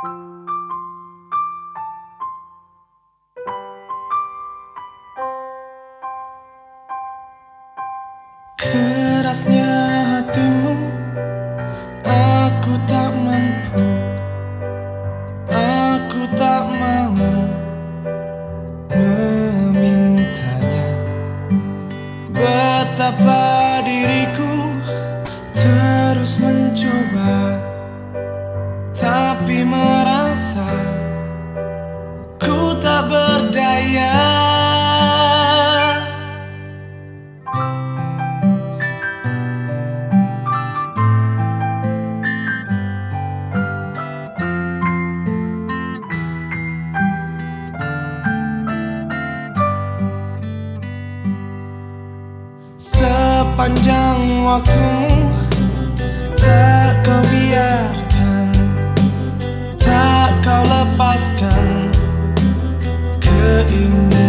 Kerasnya hatimu Aku tak mampu Aku tak mau Memintanya. Betapa diriku Terus mencoba Sepanjang waktumu Tak kau biarkan Tak kau lepaskan Keinginanmu